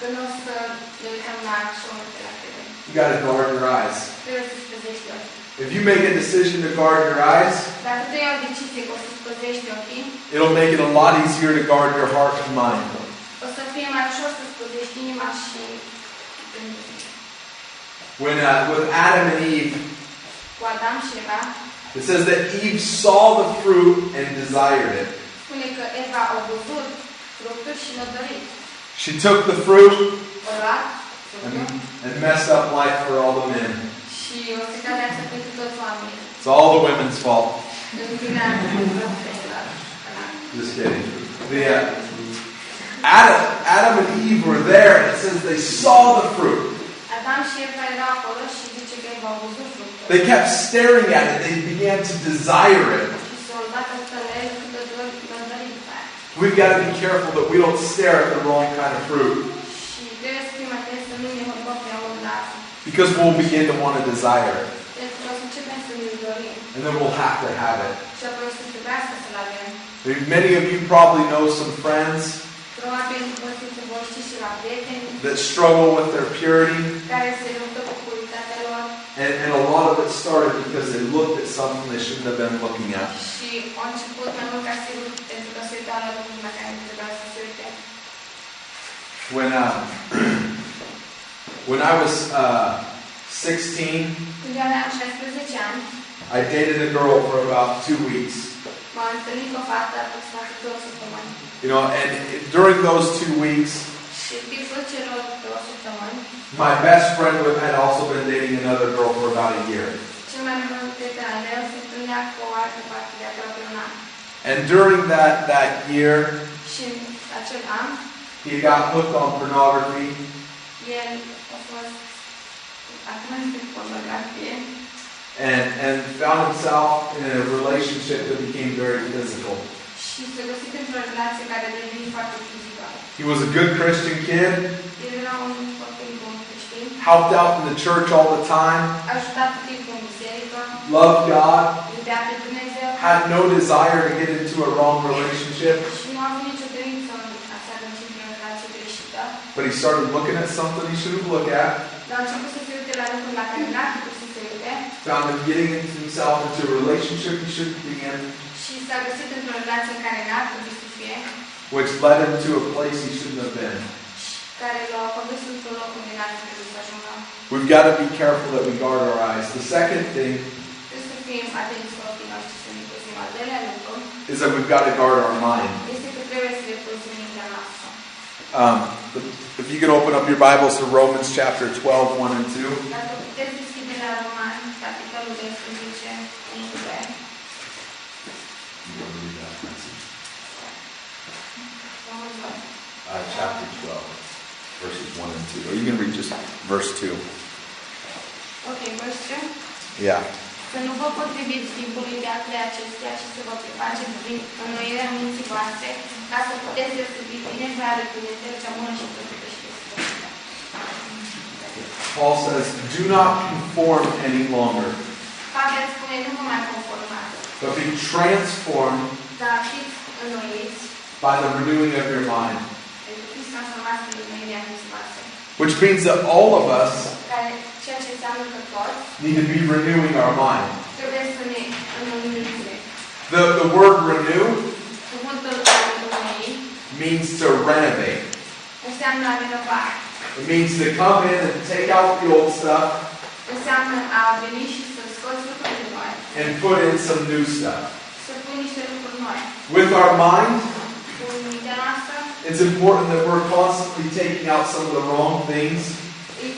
Că nu o să ne uităm la show-uri pe la TV. You got to guard your eyes. Trebuie să-ți păzești ochii. If you make a decision to guard your eyes, Dacă tu iei o decizie că o să-ți păzești ochii, it'll make it a lot easier to guard your heart and mind. o să fie mai ușor să-ți păzești inima și gândul. When uh, with Adam and Eve, Cu Adam și Eva, it says that Eve saw the fruit and desired it. Spune că Eva a văzut fructul și dorit. She took the fruit and, and messed up life for all the men. și o să viață pentru toți oamenii. It's all the women's fault. Just kidding. The, uh, Adam, Adam and Eve were there, and it says they saw the fruit. Adam și Eva erau acolo și zice că Eva a văzut fructul. They kept staring at it. They began to desire it. Și s-au dat asupra la el cât de dor- l-a dorit după aia. We've got to be careful that we don't stare at the wrong kind of fruit Și trebuie să fim atenți să nu ne hotbăm pe omul la asta. because we'll begin to want to desire it, Pentru că o să începem să ne dorim. and then we'll have to have it. Și apoi o să trebuiască să-l avem. Many of you probably know some friends Probabil voi fi să vă știți și la prieteni that struggle with their purity, care se luptă cu puritatea lor and, and a lot of it started because they looked at something they shouldn't have been looking at. și au început mai mult ca sigur pentru că se uitau la lucruri la care trebuia să se uite. When uh, when I was uh, 16, Când aveam 16 ani, I dated a girl for about two weeks. m-am întâlnit cu o fată aproximativ două săptămâni. You know, and during those two weeks, Și în timpul celor două săptămâni, my best friend had also been dating another girl for about a year. And during that that year, he got hooked on pornography, and and found himself in a relationship that became very physical. He was a good Christian kid, helped out in the church all the time, ajutat tot timpul în biserică, loved God, iubea pe Dumnezeu had no desire to get into a wrong relationship, și nu a avut nicio dorință în a se adânci într-o relație greșită, but he started looking at something he shouldn't look at, dar a început să se uite la lucruri la care n-ar trebui să se uite found him getting himself into a relationship he shouldn't be in, și s-a găsit într-o relație în care n-ar trebui să fie, which led him to a place he shouldn't have been. We've got to be careful that we guard our eyes. The second thing Trebuie să fim atenți cu ochii noștri să ne păzim. Al doilea lucru is that we've got to guard our mind. este că trebuie să ne păzim mintea noastră. Um, if you could open up your Bibles to Romans chapter 12, 1 and 2. Dacă puteți deschide la Romani, capitolul 12, 1, 2, vă mulțumesc. Uh, chapter 12, verses 1 and 2. Or you can read just verse 2. Ok, verse 2. Yeah. Să nu vă potriviți timpului de acestea și să vă prin înnoirea minții voastre, ca să puteți bine Dumnezeu cea bună și plăcută și. Paul says, Do not conform any longer, Pavel spune, nu vă mai conformați, but be transformed dar fiți înnoiți, by the renewing of your mind. pentru fiți transformați prin înnoirea minții voastre. Which means that all of us Care, ceea ce înseamnă că toți need to be renewing our mind. trebuie să ne înnoim mințile. The, the word renew means to renovate. înseamnă a renova, It means to come in and take out the old stuff înseamnă a veni și să scoți lucrurile noi, and put in some new stuff. să pui niște lucruri noi. With our mind, Cu mintea noastră, it's important that we're constantly taking out some of the wrong things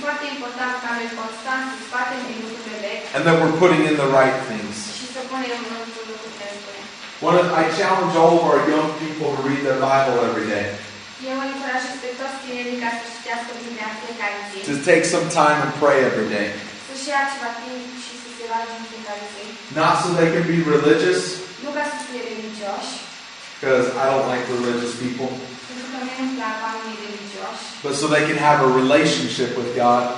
foarte important ca noi constant să scoatem din lucrurile vechi and that we're putting in the right things. și să punem înăuntru lucrurile bune. One of, I challenge all of our young people to read their Bible every day, Eu îl încurajez pe toți tinerii ca să citească Biblia în fiecare zi, to take some time and pray every day. să-și ia ceva timp și să se roage în fiecare zi. Not so they can be religious, Because I don't like religious people, but so they can have a relationship with God.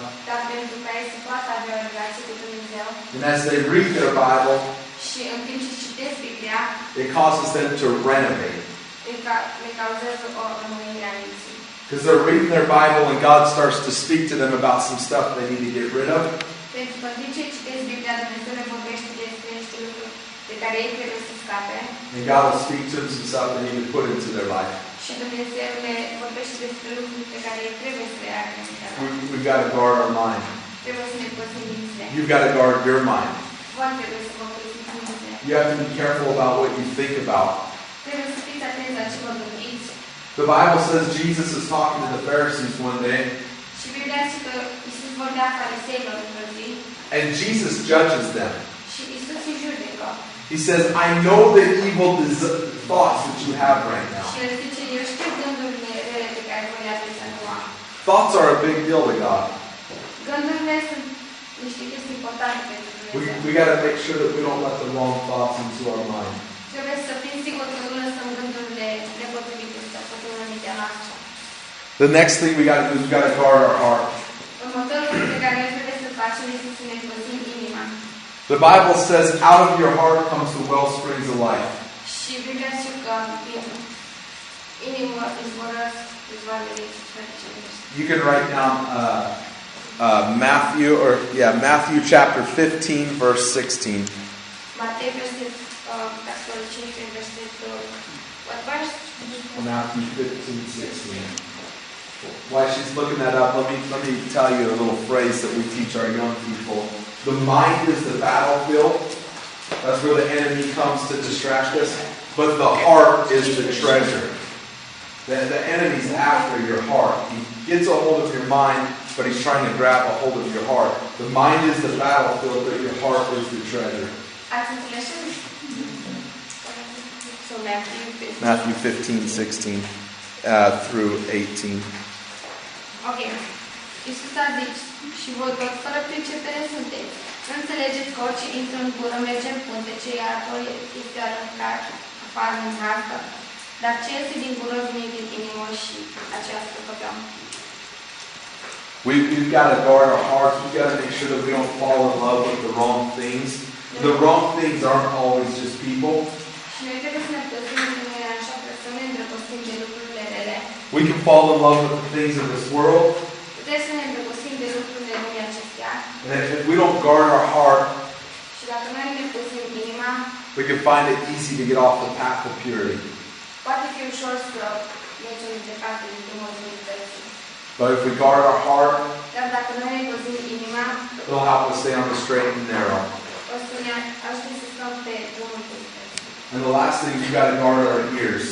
And as they read their Bible, it causes them to renovate. Because they're reading their Bible and God starts to speak to them about some stuff they need to get rid of. Pentru că în timp ce citesc Biblia, Dumnezeu le vorbește despre niște lucruri de care ei trebuie să scape And God will speak to them some stuff they need to put into their life. și Dumnezeu le vorbește despre lucruri pe care trebuie să le aibă în mintea lor. We, we've got to guard our mind. Trebuie să ne păzim mințile. You've got to guard your mind. Voi trebuie să vă păziți mințile. You have to be careful about what you think about. Trebuie să fiți atenți la ce vă gândiți. The Bible says Jesus is talking to the Pharisees one day, Și Biblia zice că Iisus vorbea fariseilor într-o zi and Jesus judges them. și Iisus îi judecă. He says, I know the evil thoughts that you have right now. Și el zice, eu știu gândurile rele pe care voi le aveți acum. Thoughts are a big deal to God. Gândurile sunt niște chestii importante pentru We, we got to make sure that we don't let the wrong thoughts into our mind. Trebuie să fim siguri că nu lăsăm gândurile nepotrivite să făcăm în mintea noastră. The next thing we got to do is we got to guard our heart. The Bible says, out of your heart comes the well springs of life. Și Biblia zice că din inimă izvorăsc izvoarele fericirii. You can write down uh, uh, Matthew, or yeah, Matthew chapter 15, verse 16. Matei, verset, uh, capitolul 5, versetul, what verse? Matthew 15, 16. While she's looking that up, let me, let me tell you a little phrase that we teach our young people. The mind is the battlefield. That's where the enemy comes to distract us. But the heart is the treasure. The, the enemy's after your heart. He gets a hold of your mind, but he's trying to grab a hold of your heart. The mind is the battlefield, but your heart is the treasure. Ați înțeles? So Matthew 15. Matthew 15, 16 uh, through 18. Ok. Iisus a zis, și tot fără pricepere sunteți. Înțelegeți că orice intră în gură merge în punte, ce apoi este aruncat afară în hartă. Dar ce iese din gură vine din inimă și aceasta scăpăm. We, we've got to guard our hearts. We've got to make sure that we don't fall in love with the wrong things. The wrong things aren't always just people. Și noi trebuie să ne păzim că noi așa că să ne îndrăgostim de lucrurile rele. We can fall in love with the things of this world. Putem să ne îndrăgostim de lucrurile lumii acestea. And if, we don't guard our heart, we can find it easy to get off the path of purity. But if we guard our heart, it'll help us stay on the straight and narrow. And the last thing, we've got to guard our ears.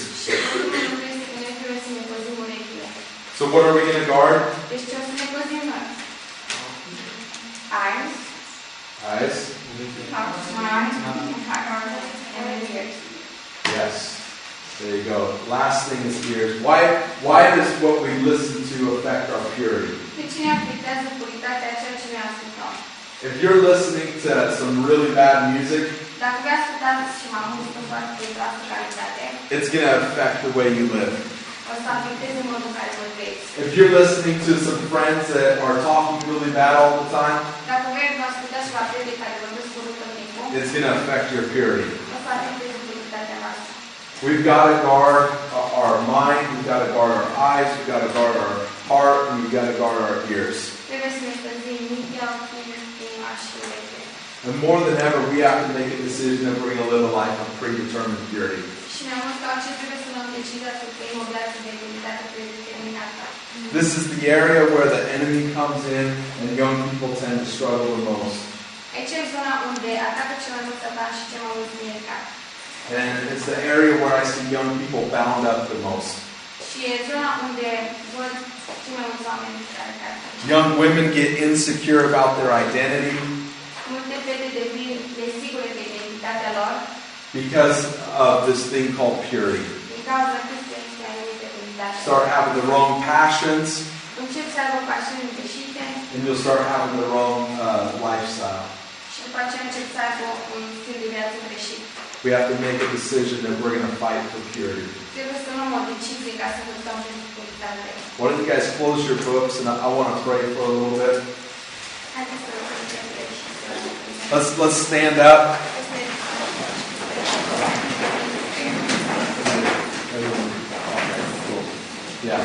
So what are we going to guard? Deci ce o să ne păzim noi? Eyes, Eyes. heart, mind, and heart, and then ears. Yes. There you go. Last thing is ears. Why, why does what we listen to affect our purity? De cine afectează puritatea a ceea ce ne ascultăm? If you're listening to some really bad music, Dacă vei ascultați și mai muzică foarte de proastă calitate, it's going to affect the way you live. O să afecteze modul în care vă trăiți. If you're listening to some friends that are talking really bad all the time, Dacă vrei să ascultați și la prieteni care vorbesc urât tot timpul, it's going to affect your purity. o să afecteze puritatea voastră. We've got to guard our mind, we've got to guard our eyes, we've got to guard our heart, and we've got to guard our ears. Trebuie să ne stăzim mintea, ochii, inima și urechile. And more than ever, we have to make a decision that we're going to live a life of predetermined purity. Și mai mult ca orice trebuie să luăm decizia să trăim o viață de puritate predeterminată. This is the area where the enemy comes in and young people tend to struggle the most. Aici zona unde atacă cel mai mult satan și cel mai mult miericat. And it's the area where I see young people bound up the most. Și zona unde văd cei mai mulți oameni care care Young women get insecure about their identity Multe fete devin nesigure de identitatea lor because of this thing called purity. din cauza acestei este anumite puritate. Start having the wrong passions, Încep să aibă pasiuni greșite and you'll start having the wrong uh, lifestyle. și după aceea încep să aibă un stil de viață greșit. We have to make a decision that we're going to fight for purity. Trebuie să luăm o decizie ca să luptăm pentru puritate. Why don't you guys close your books and I, I want to pray for a little bit. Haideți să luptăm pentru și să Let's let's stand up. Yeah.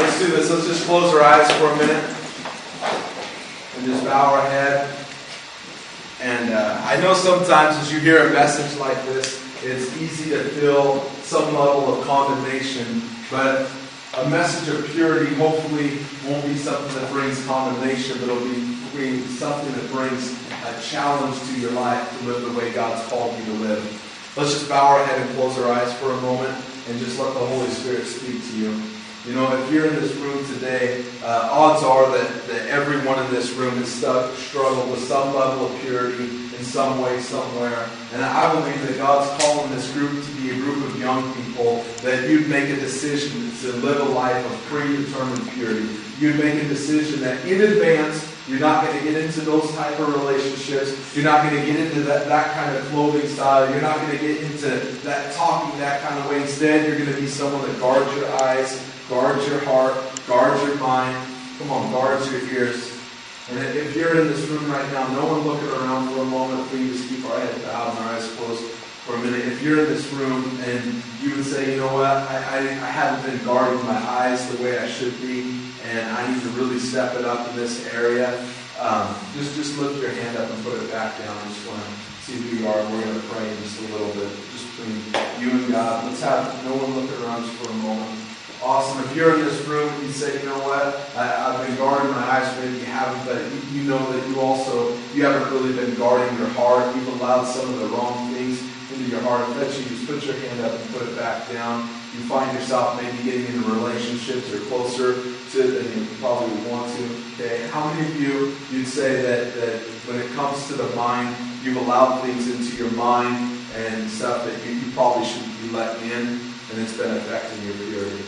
Let's do this. Let's just close our eyes for a minute and just bow our head. And uh, I know sometimes as you hear a message like this, it's easy to feel some level of condemnation, but a message of purity hopefully won't be something that brings condemnation, but it'll be, be something that brings a challenge to your life to live the way God's called you to live. Let's just bow our head and close our eyes for a moment and just let the Holy Spirit speak to you. You know, if you're in this room today, uh, odds are that, that everyone in this room has stuck, struggled with some level of purity in some way, somewhere. And I believe that God's calling this group to be a group of young people that you'd make a decision to live a life of predetermined purity. You'd make a decision that in advance you're not going to get into those type of relationships. You're not going to get into that, that kind of clothing style. You're not going to get into that talking that kind of way. Instead, you're going to be someone that guards your eyes, guards your heart, guards your mind. Come on, guards your ears. And if you're in this room right now, no one looking around for a moment, please keep our heads bowed and our eyes closed for a minute. If you're in this room and you would say, you know what, I, I, I haven't been guarding my eyes the way I should be, and I need to really step it up in this area, um, just just lift your hand up and put it back down. I just want to see who you are. We're going to pray just a little bit, just between you and God. Let's have no one looking around just for a moment. Awesome. If you're in this room you say, you know what, I, I've been guarding my eyes, maybe you haven't, but you, you know that you also, you haven't really been guarding your heart. You've allowed some of the wrong things into your heart. If that's you, just put your hand up and put it back down. You find yourself maybe getting into relationships or closer to than you probably want to. Okay. How many of you, you'd say that, that when it comes to the mind, you've allowed things into your mind and stuff that you, you probably shouldn't be letting in, and it's been affecting your purity?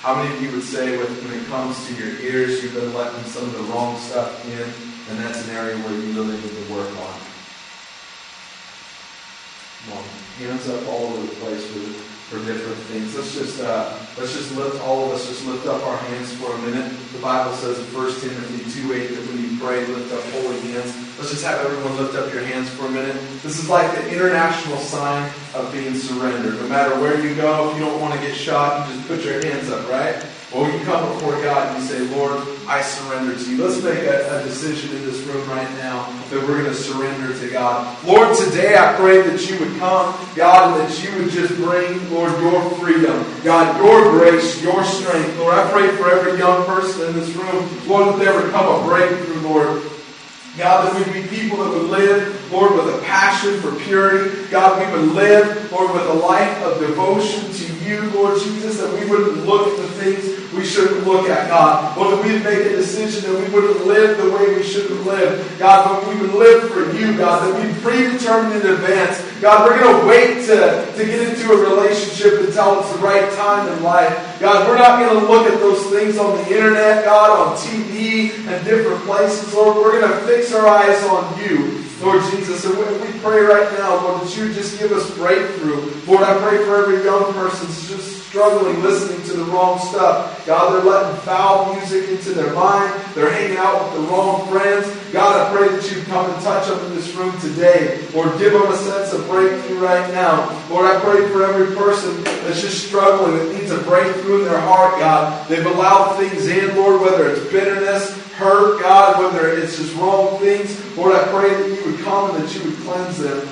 How many of you would say with, when it comes to your ears, you've been letting some of the wrong stuff in, and that's an area where you really need to work on? Come on, hands up all over the place with for different things. Let's just uh, let's just lift all of us just lift up our hands for a minute. The Bible says in 1 Timothy 2 8 that when you pray, lift up holy hands. Let's just have everyone lift up your hands for a minute. This is like the international sign of being surrendered. No matter where you go, if you don't want to get shot, you just put your hands up, right? Well, you come before God and you say, Lord, I surrender to you. Let's make a, a decision in this room right now that we're going to surrender to God. Lord, today I pray that you would come, God, and that you would just bring, Lord, your freedom. God, your grace, your strength. Lord, I pray for every young person in this room, Lord, that there would come a breakthrough, Lord. God, that we'd be people that would live, Lord, with a passion for purity. God, we would live, Lord, with a life of devotion to you, Lord Jesus, that we wouldn't look things we shouldn't look at, God. Lord, if we'd make a decision that we wouldn't live the way we shouldn't live. God, but we would live for you, God, that we'd predetermine in advance. God, we're going to wait to, to get into a relationship until it's the right time in life. God, we're not going to look at those things on the internet, God, on TV and different places. Lord, we're going to fix our eyes on you. Lord Jesus, and we pray right now, Lord, that you just give us breakthrough. Lord, I pray for every young person just struggling listening to the wrong stuff. God, they're letting foul music into their mind. They're hanging out with the wrong friends. God, I pray that you come and touch them in this room today. Lord, give them a sense of breakthrough right now. Lord, I pray for every person that's just struggling, that needs a breakthrough in their heart, God. They've allowed things in, Lord, whether it's bitterness, hurt, God, whether it's just wrong things. Lord, I pray that you would come and that you would cleanse them.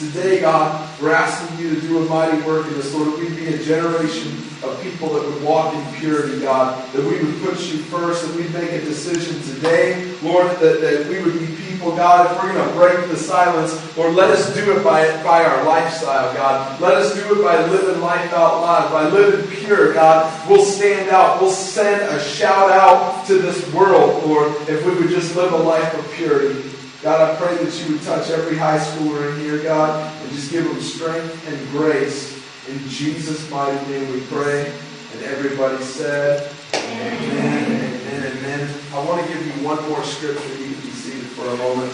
Today, God, we're asking you to do a mighty work in us, Lord, we'd be a generation of people that would walk in purity, God, that we would put you first, that we'd make a decision today, Lord, that, that we would be people, God, if we're going to break the silence, Lord, let us do it by, by our lifestyle, God. Let us do it by living life out loud, by living pure, God. We'll stand out. We'll send a shout out to this world, Lord, if we would just live a life of purity. God, I pray that you would touch every high schooler in here, God, and just give them strength and grace. In Jesus' mighty name we pray. And everybody said, Amen, amen, amen. I want to give you one more scripture. You can be seated for a moment.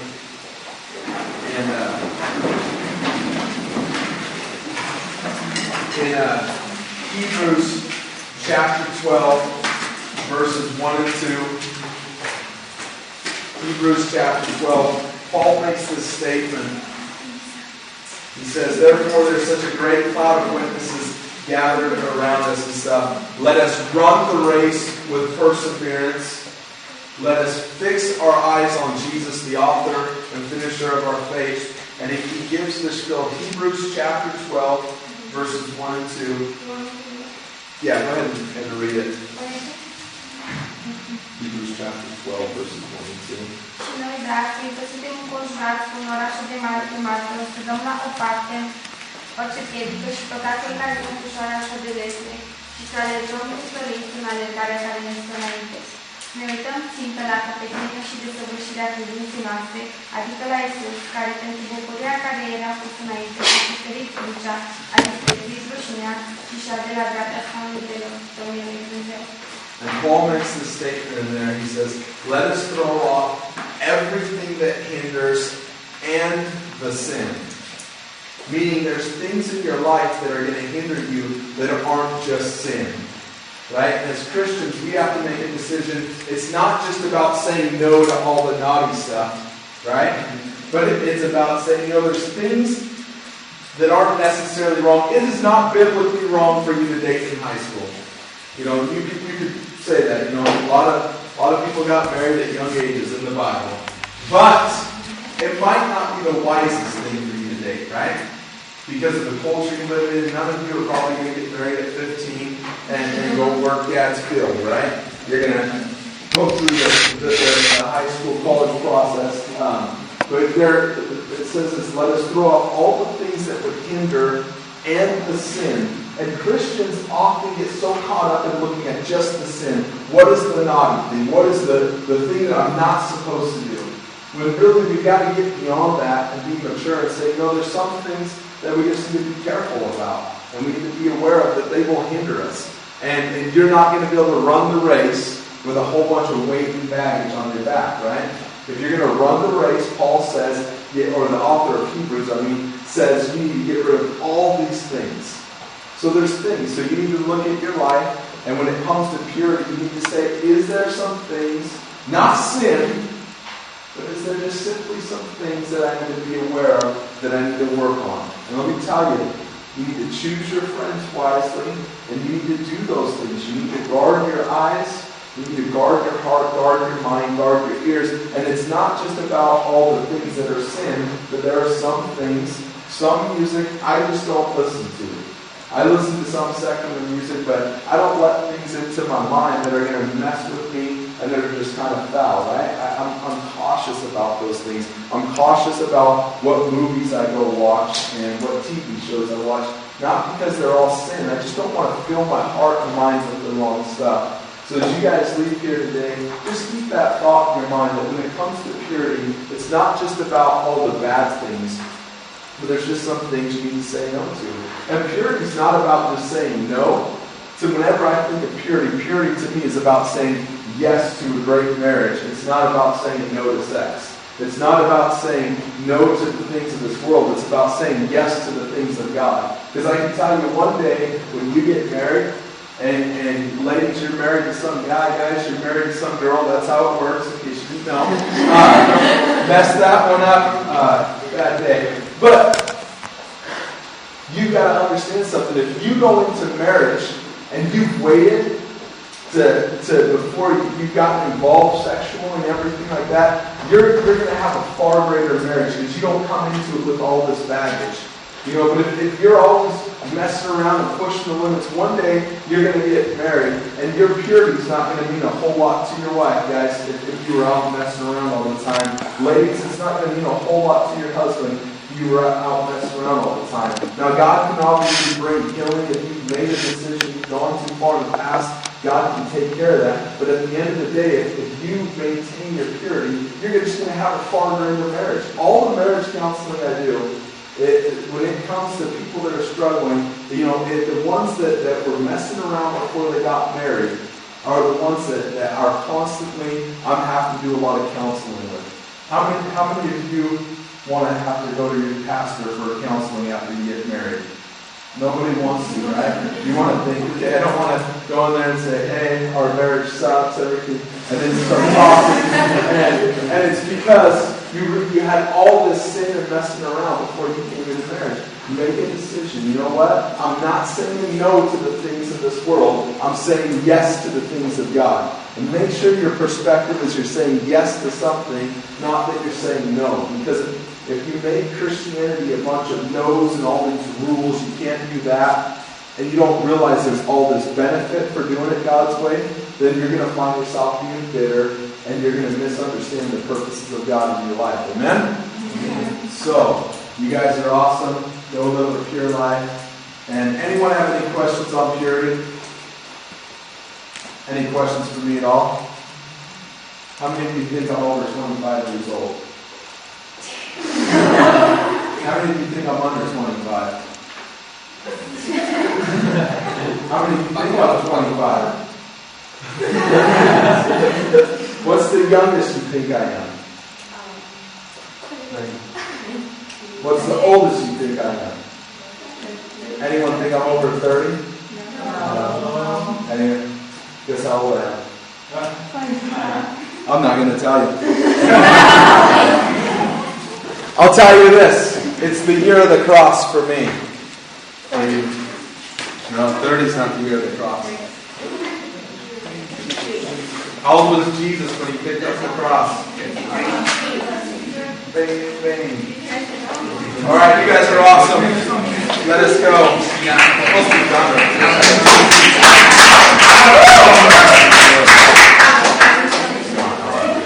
And uh, in uh, Hebrews chapter 12, verses 1 and 2. Hebrews chapter 12, Paul makes this statement. He says, Therefore, there's such a great cloud of witnesses gathered around us and stuff. Let us run the race with perseverance. Let us fix our eyes on Jesus, the author and finisher of our faith. And he gives this still Hebrews chapter 12, verses 1 and 2. Yeah, go ahead and read it. Hebrews chapter 12, verses 1 and 2. Și noi, dragii, că suntem înconjurați cu un oraș de mare de martor, să dăm la o parte orice piedică și păcatul care ne împușoară așa de lesne și să alergăm nestorit în alergarea care ne stă înainte. Ne uităm țintă la căpetenia și desăvârșirea credinței noastre, adică la Isus, care pentru bucuria care era pus înainte și suferit crucea, a disprețuit rușinea și și-a de la dreapta scaunului de Domnului Dumnezeu. And Paul makes this statement in there. He says, Let us throw off everything that hinders and the sin. Meaning there's things in your life that are going to hinder you that aren't just sin. Right? As Christians, we have to make a decision. It's not just about saying no to all the naughty stuff, right? But it's about saying, you know, there's things that aren't necessarily wrong. It is not biblically wrong for you to date in high school. You know, you could, you could say that. You know, a lot of a lot of people got married at young ages in the Bible, but it might not be the wisest thing for you to date, right? Because of the culture you live in, none of you are probably going to get married at 15 and, and go work dad's field, right? You're going to go through the, the, the, high school college process. Um, but there, it says this, let us throw off all the things that would hinder and the sin and Christians often get so caught up in looking at just the sin. What is the naughty thing? What is the, the thing that I'm not supposed to do? When really we've got to get beyond that and be mature and say, no, there's some things that we just need to be careful about. And we need to be aware of that they will hinder us. And, and you're not going to be able to run the race with a whole bunch of weight and baggage on your back, right? If you're going to run the race, Paul says, or the author of Hebrews, I mean, says you need to get rid of all these things So there's things. So you need to look at your life, and when it comes to purity, you need to say, is there some things, not sin, but is there just simply some things that I need to be aware of that I need to work on? And let me tell you, you need to choose your friends wisely, and you need to do those things. You need to guard your eyes, you need to guard your heart, guard your mind, guard your ears. And it's not just about all the things that are sin, but there are some things, some music I just don't listen to. I listen to some secular music, but I don't let things into my mind that are going to mess with me and that are just kind of foul, right? I, I'm, I'm cautious about those things. I'm cautious about what movies I go watch and what TV shows I watch. Not because they're all sin. I just don't want to fill my heart and mind with the wrong stuff. So as you guys leave here today, just keep that thought in your mind that when it comes to purity, it's not just about all the bad things, but there's just some things you need to say no to. And purity is not about just saying no. So whenever I think of purity, purity to me is about saying yes to a great marriage. It's not about saying no to sex. It's not about saying no to the things of this world. It's about saying yes to the things of God. Because I can tell you one day when you get married, and, and ladies, you're married to some guy, guys, you're married to some girl. That's how it works, in case you didn't know. Uh, messed that one up uh, that day. But you've got to understand something. If you go into marriage and you've waited to, to before you've gotten involved sexually and everything like that, you're, you're going to have a far greater marriage because you don't come into it with all this baggage. You know, but if, if you're always messing around and pushing the limits, one day you're going to get married, and your purity is not going to mean a whole lot to your wife, guys. If, if you were out messing around all the time, ladies, it's not going to mean a whole lot to your husband you were out messing around all the time. Now, God can obviously bring healing if you've made a decision, gone too far in the past. God can take care of that. But at the end of the day, if, if you maintain your purity, you're just going to have a far greater marriage. All the marriage counseling I do it, when it comes to people that are struggling, you know, it, the ones that, that were messing around before they got married are the ones that, that are constantly, I'm having to do a lot of counseling with. How many, how many of you want to have to go to your pastor for counseling after you get married? Nobody wants to, right? You want to think, okay, I don't want to go in there and say, hey, our marriage sucks, everything, and then start talking. and, and it's because you, you had all this sin and messing around before you came into marriage. Make a decision. You know what? I'm not saying no to the things of this world. I'm saying yes to the things of God. And make sure your perspective is you're saying yes to something, not that you're saying no. Because if you make Christianity a bunch of no's and all these rules, you can't do that, and you don't realize there's all this benefit for doing it God's way, then you're going to find yourself being bitter and you're going to misunderstand the purposes of God in your life. Amen? Amen? So, you guys are awesome. Go live a pure life. And anyone have any questions on purity? Any questions for me at all? How many of you think I'm over 25 years old? How many of you think I'm under 25? How many of you think I'm 25? What's the youngest you think I am? Um, What's the oldest you think I am? Anyone think I'm over 30? No. Anyone? Guess how old I am? I'm not going to tell you. I'll tell you this. It's the year of the cross for me. No, 30 is not the year of the cross. How old was Jesus when he picked up the cross? Bang, bang. All right, you guys are awesome. Let us go.